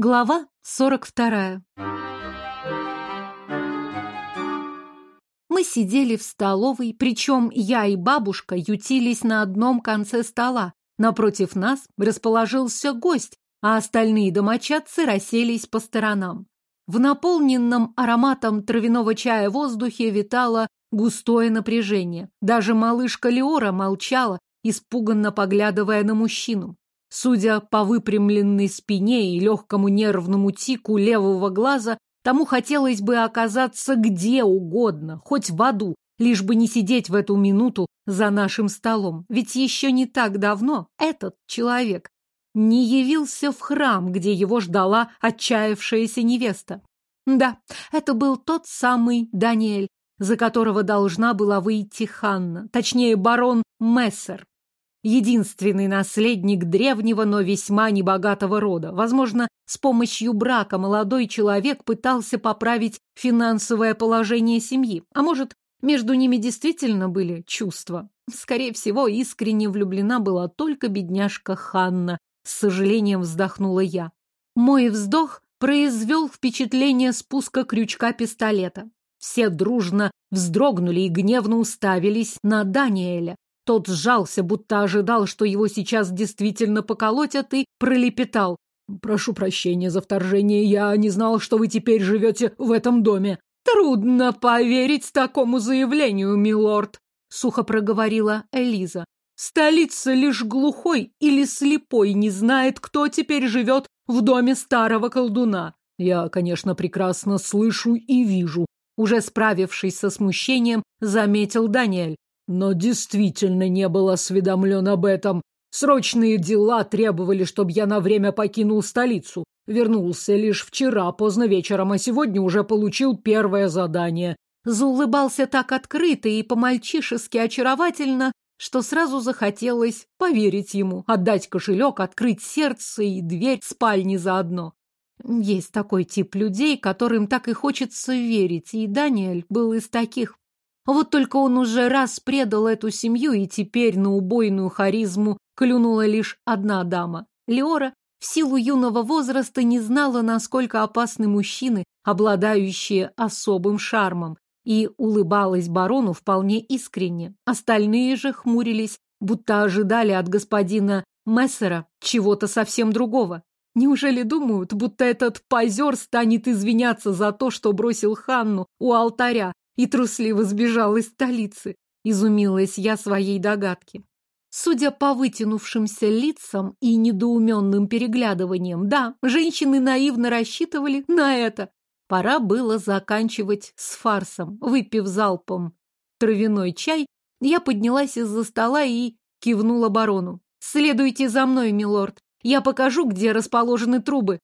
Глава 42. Мы сидели в столовой, причем я и бабушка ютились на одном конце стола. Напротив нас расположился гость, а остальные домочадцы расселись по сторонам. В наполненном ароматом травяного чая воздухе витало густое напряжение. Даже малышка Леора молчала, испуганно поглядывая на мужчину. Судя по выпрямленной спине и легкому нервному тику левого глаза, тому хотелось бы оказаться где угодно, хоть в аду, лишь бы не сидеть в эту минуту за нашим столом. Ведь еще не так давно этот человек не явился в храм, где его ждала отчаявшаяся невеста. Да, это был тот самый Даниэль, за которого должна была выйти Ханна, точнее барон Мессер, единственный наследник древнего, но весьма небогатого рода. Возможно, с помощью брака молодой человек пытался поправить финансовое положение семьи. А может, между ними действительно были чувства. Скорее всего, искренне влюблена была только бедняжка Ханна. С сожалением вздохнула я. Мой вздох произвел впечатление спуска крючка пистолета. Все дружно вздрогнули и гневно уставились на Даниэля. Тот сжался, будто ожидал, что его сейчас действительно поколотят, и пролепетал. «Прошу прощения за вторжение, я не знал, что вы теперь живете в этом доме». «Трудно поверить такому заявлению, милорд», — сухо проговорила Элиза. «Столица лишь глухой или слепой не знает, кто теперь живет в доме старого колдуна. Я, конечно, прекрасно слышу и вижу». Уже справившись со смущением, заметил Даниэль но действительно не был осведомлен об этом. Срочные дела требовали, чтобы я на время покинул столицу. Вернулся лишь вчера, поздно вечером, а сегодня уже получил первое задание. Заулыбался так открыто и по-мальчишески очаровательно, что сразу захотелось поверить ему, отдать кошелек, открыть сердце и дверь спальни заодно. Есть такой тип людей, которым так и хочется верить, и Даниэль был из таких. Вот только он уже раз предал эту семью, и теперь на убойную харизму клюнула лишь одна дама. Леора в силу юного возраста не знала, насколько опасны мужчины, обладающие особым шармом, и улыбалась барону вполне искренне. Остальные же хмурились, будто ожидали от господина Мессера чего-то совсем другого. Неужели думают, будто этот позер станет извиняться за то, что бросил Ханну у алтаря, и трусливо сбежал из столицы. Изумилась я своей догадке. Судя по вытянувшимся лицам и недоуменным переглядываниям, да, женщины наивно рассчитывали на это. Пора было заканчивать с фарсом. Выпив залпом травяной чай, я поднялась из-за стола и кивнула барону. «Следуйте за мной, милорд. Я покажу, где расположены трубы».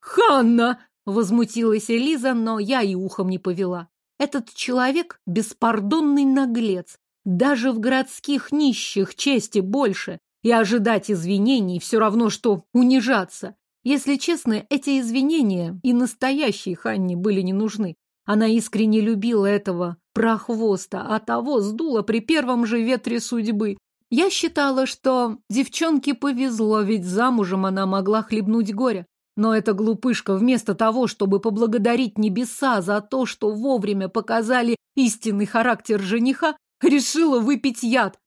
«Ханна!» — возмутилась Элиза, но я и ухом не повела. Этот человек — беспардонный наглец. Даже в городских нищих чести больше. И ожидать извинений все равно, что унижаться. Если честно, эти извинения и настоящей Ханне были не нужны. Она искренне любила этого прохвоста, а того сдула при первом же ветре судьбы. Я считала, что девчонке повезло, ведь замужем она могла хлебнуть горе. Но эта глупышка вместо того, чтобы поблагодарить небеса за то, что вовремя показали истинный характер жениха, решила выпить яд.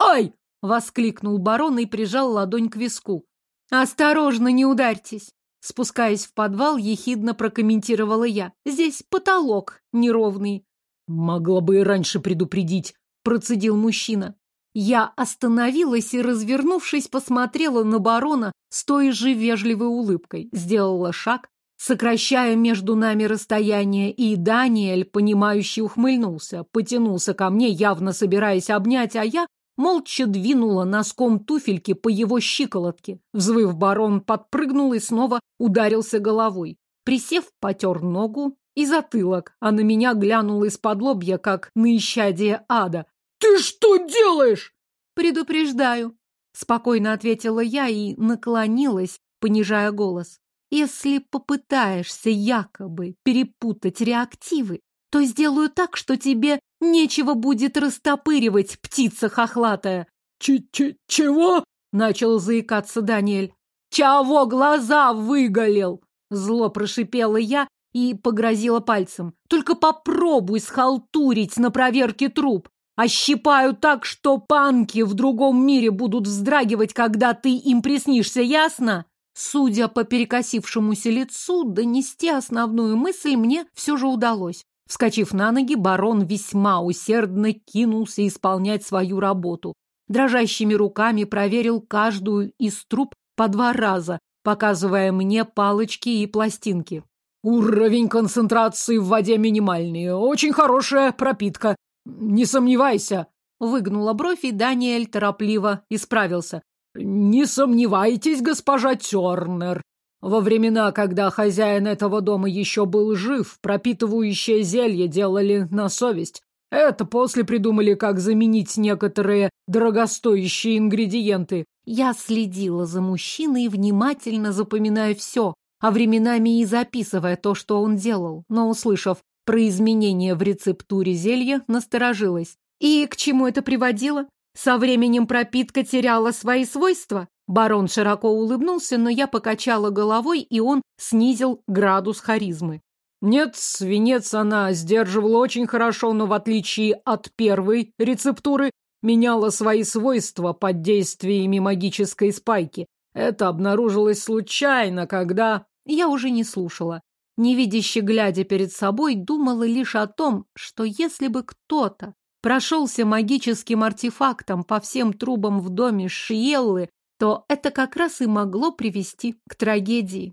«Ай!» — воскликнул барон и прижал ладонь к виску. «Осторожно, не ударьтесь!» Спускаясь в подвал, ехидно прокомментировала я. «Здесь потолок неровный». «Могла бы и раньше предупредить», — процедил мужчина. Я остановилась и, развернувшись, посмотрела на барона с той же вежливой улыбкой. Сделала шаг, сокращая между нами расстояние, и Даниэль, понимающий, ухмыльнулся, потянулся ко мне, явно собираясь обнять, а я молча двинула носком туфельки по его щиколотке. Взвыв, барон подпрыгнул и снова ударился головой. Присев, потер ногу и затылок, а на меня глянул из-под лобья, как на исчадие ада. «Ты что делаешь?» «Предупреждаю», — спокойно ответила я и наклонилась, понижая голос. «Если попытаешься якобы перепутать реактивы, то сделаю так, что тебе нечего будет растопыривать, птица хохлатая». «Ч-ч-чего?» — начал заикаться Даниэль. «Чего глаза выголил?» Зло прошипела я и погрозила пальцем. Только попробуй схалтурить на проверке труп. Ощипаю так, что панки в другом мире будут вздрагивать, когда ты им приснишься, ясно? Судя по перекосившемуся лицу, донести основную мысль мне все же удалось. Вскочив на ноги, барон весьма усердно кинулся исполнять свою работу. Дрожащими руками проверил каждую из труб по два раза, показывая мне палочки и пластинки. Уровень концентрации в воде минимальный. Очень хорошая пропитка. Не сомневайся. Выгнула бровь, и Даниэль торопливо исправился. Не сомневайтесь, госпожа Тернер. Во времена, когда хозяин этого дома еще был жив, пропитывающее зелье делали на совесть. Это после придумали, как заменить некоторые дорогостоящие ингредиенты. Я следила за мужчиной, внимательно запоминая все, а временами и записывая то, что он делал. Но, услышав про изменения в рецептуре зелья, насторожилась. И к чему это приводило? Со временем пропитка теряла свои свойства? Барон широко улыбнулся, но я покачала головой, и он снизил градус харизмы. Нет, свинец она сдерживала очень хорошо, но в отличие от первой рецептуры, меняла свои свойства под действиями магической спайки. Это обнаружилось случайно, когда... Я уже не слушала. Невидяще глядя перед собой, думала лишь о том, что если бы кто-то прошелся магическим артефактом по всем трубам в доме Шиеллы, то это как раз и могло привести к трагедии.